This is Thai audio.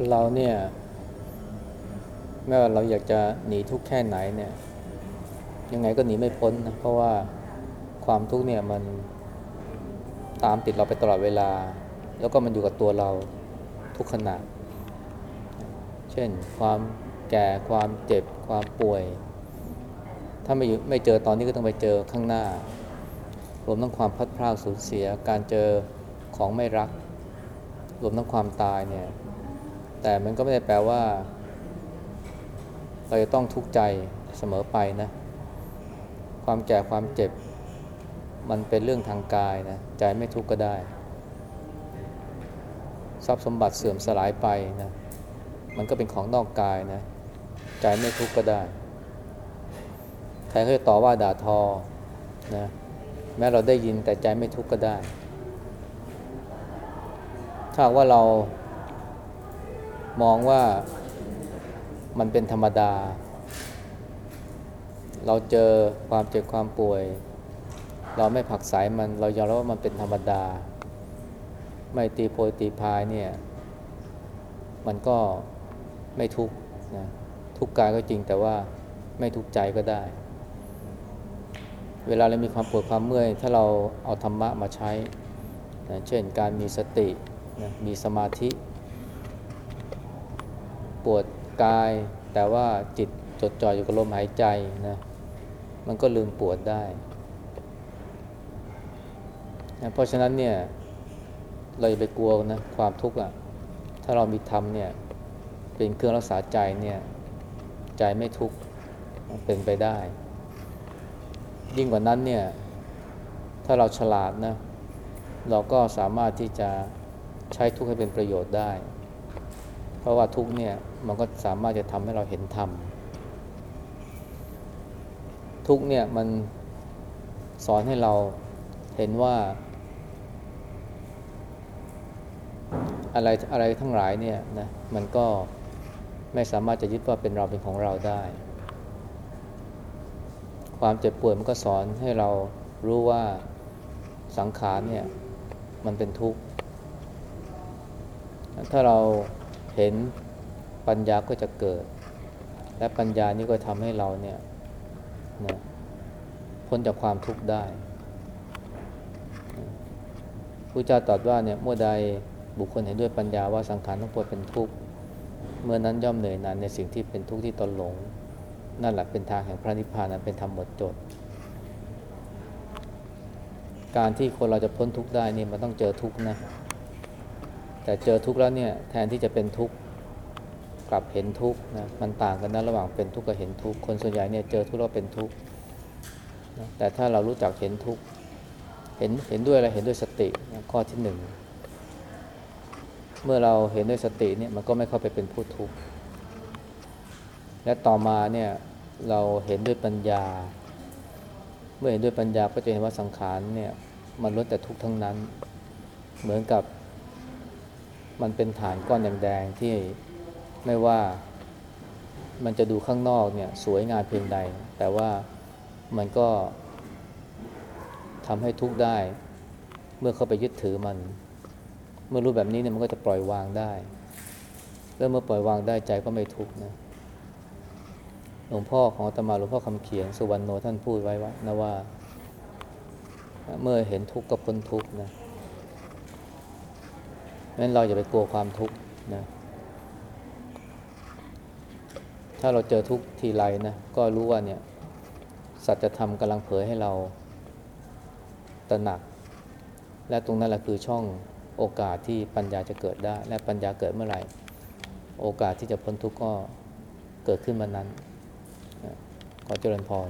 คนเราเนี่ยไม่ว่าเราอยากจะหนีทุกข์แค่ไหนเนี่ย ยังไงก็หนีไม่พ้นนะเพราะว่าความทุกข์เนี่ยมันตามติดเราไปตลอดเวลา แล้วก็มันอยู่กับตัวเราทุกขณะ เช่น ความแก่ความเจ็บความป่วย ถ้าไม่อยู่ไม่เจอตอนนี้ก็ต้องไปเจอข้างหน้า รวมทั้งความพัดพรากสูญเสียการเจอของไม่รัก รวมทั้งความตายเนี่ย แต่มันก็ไม่ได้แปลว่า เราจะต้องทุกข์ใจเสมอไปนะ ความแก่ความเจ็บ มันเป็นเรื่องทางกายนะ ใจไม่ทุกข์ก็ได้ ทรัพย์สมบัติเสื่อมสลายไปนะ มันก็เป็นของนอกกายนะ ใจไม่ทุกข์ก็ได้ ใครเขาจะต่อว่าด่าทอนะแม้เราได้ยินแต่ใจไม่ทุกข์ก็ได้ ถ้าว่าเรา มองว่ามันเป็นธรรมดา เราเจอความเจ็บความป่วย เราไม่ผักไสมันเรายอมรับว่ามันเป็นธรรมดา ไม่ตีโพยตีพายเนี่ยมันก็ไม่ทุกข์นะทุกข์กายก็จริงแต่ว่าไม่ทุกข์ใจก็ได้ เวลาเรามีความปวดความเมื่อย ถ้าเราเอาธรรมะมาใช้นะเช่นการมีสตินะมีสมาธิ ปวดกาย แต่ว่าจิตจดจ่ออยู่กับลมหายใจนะมันก็ลืมปวดได้นะเพราะฉะนั้นเนี่ยเราอย่าไปกลัวนะความทุกข์อะถ้าเรามีธรรมเนี่ยเป็นเครื่องรักษาใจเนี่ยใจไม่ทุกข์เป็นไปได้ ยิ่งกว่านั้นเนี่ยถ้าเราฉลาดนะเราก็สามารถที่จะใช้ทุกข์ให้เป็นประโยชน์ได้ ราะว่าทุกเนี่ยมันก็สามารถจะทำให้เราเห็นธรรมทุกเนี่ยมันสอนให้เราเห็นว่า อะไรอะไรทั้งหลายเนี่ยนะมันก็ไม่สามารถจะยึดว่าเป็นเราเป็นของเราได้ ความเจ็บป่วยมันก็สอนให้เรารู้ว่าสังขารเนี่ยมันเป็นทุกข์ ถ้าเรา เห็นปัญญาก็จะเกิด และปัญญานี้ก็ทำให้เราเนี่ยนะพ้นจากความทุกข์ได้พระเจ้าตรัสว่าเนี่ยเมื่อใดบุคคลเห็นด้วยปัญญาว่าสังขารทั้งปวงเป็นทุกข์เมื่อนั้นย่อมเหนื่อยนานในสิ่งที่เป็นทุกข์ที่ตนหลง นั่นแหละเป็นทางแห่งพระนิพพานนั้นเป็นธรรมหมดจด การที่คนเราจะพ้นทุกข์ได้นี่มันต้องเจอทุกข์นะ แต่เจอทุกข์แล้วเนี่ยแทนที่จะเป็นทุกข์กลับเห็นทุกข์นะมันต่างกันนะระหว่างเป็นทุกข์กับเห็นทุกข์คนส่วนใหญ่เนี่ยเจอทุกข์แล้วเป็นทุกข์นะแต่ถ้าเรารู้จักเห็นทุกข์เห็นเห็นด้วยอะไรเห็นด้วยสตินะข้อที่หนึ่งเมื่อเราเห็นด้วยสติเนี่ยมันก็ไม่เข้าไปเป็นผู้ทุกข์และต่อมาเนี่ยเราเห็นด้วยปัญญา เมื่อเห็นด้วยปัญญาก็จะเห็นว่าสังขารเนี่ยมันล้วนแต่ทุกข์ทั้งนั้น เหมือนกับ มันเป็นฐานก้อนแดงๆที่ไม่ว่ามันจะดูข้างนอกเนี่ยสวยงามเพียงใด แต่ว่ามันก็ทำให้ทุกข์ได้ เมื่อเข้าไปยึดถือมัน เมื่อรู้แบบนี้เนี่ยมันก็จะปล่อยวางได้ แล้วเมื่อปล่อยวางได้ใจก็ไม่ทุกข์นะหลวงพ่อของอาตมาหลวงพ่อคำเขียนสุวรรณโนท่านพูดไว้ว่านะว่า เมื่อเห็นทุกข์ก็พ้นทุกข์นะ งั้นเราอย่าไปกลัวความทุกข์นะถ้าเราเจอทุกข์ทีไรนะก็รู้ว่าเนี่ยสัจธรรมกำลังเผยให้เราตระหนัก และตรงนั้นแหละคือช่องโอกาสที่ปัญญาจะเกิดได้ และปัญญาเกิดเมื่อไหร่ โอกาสที่จะพ้นทุกข์ก็เกิดขึ้นมานั้น ขอเจริญพร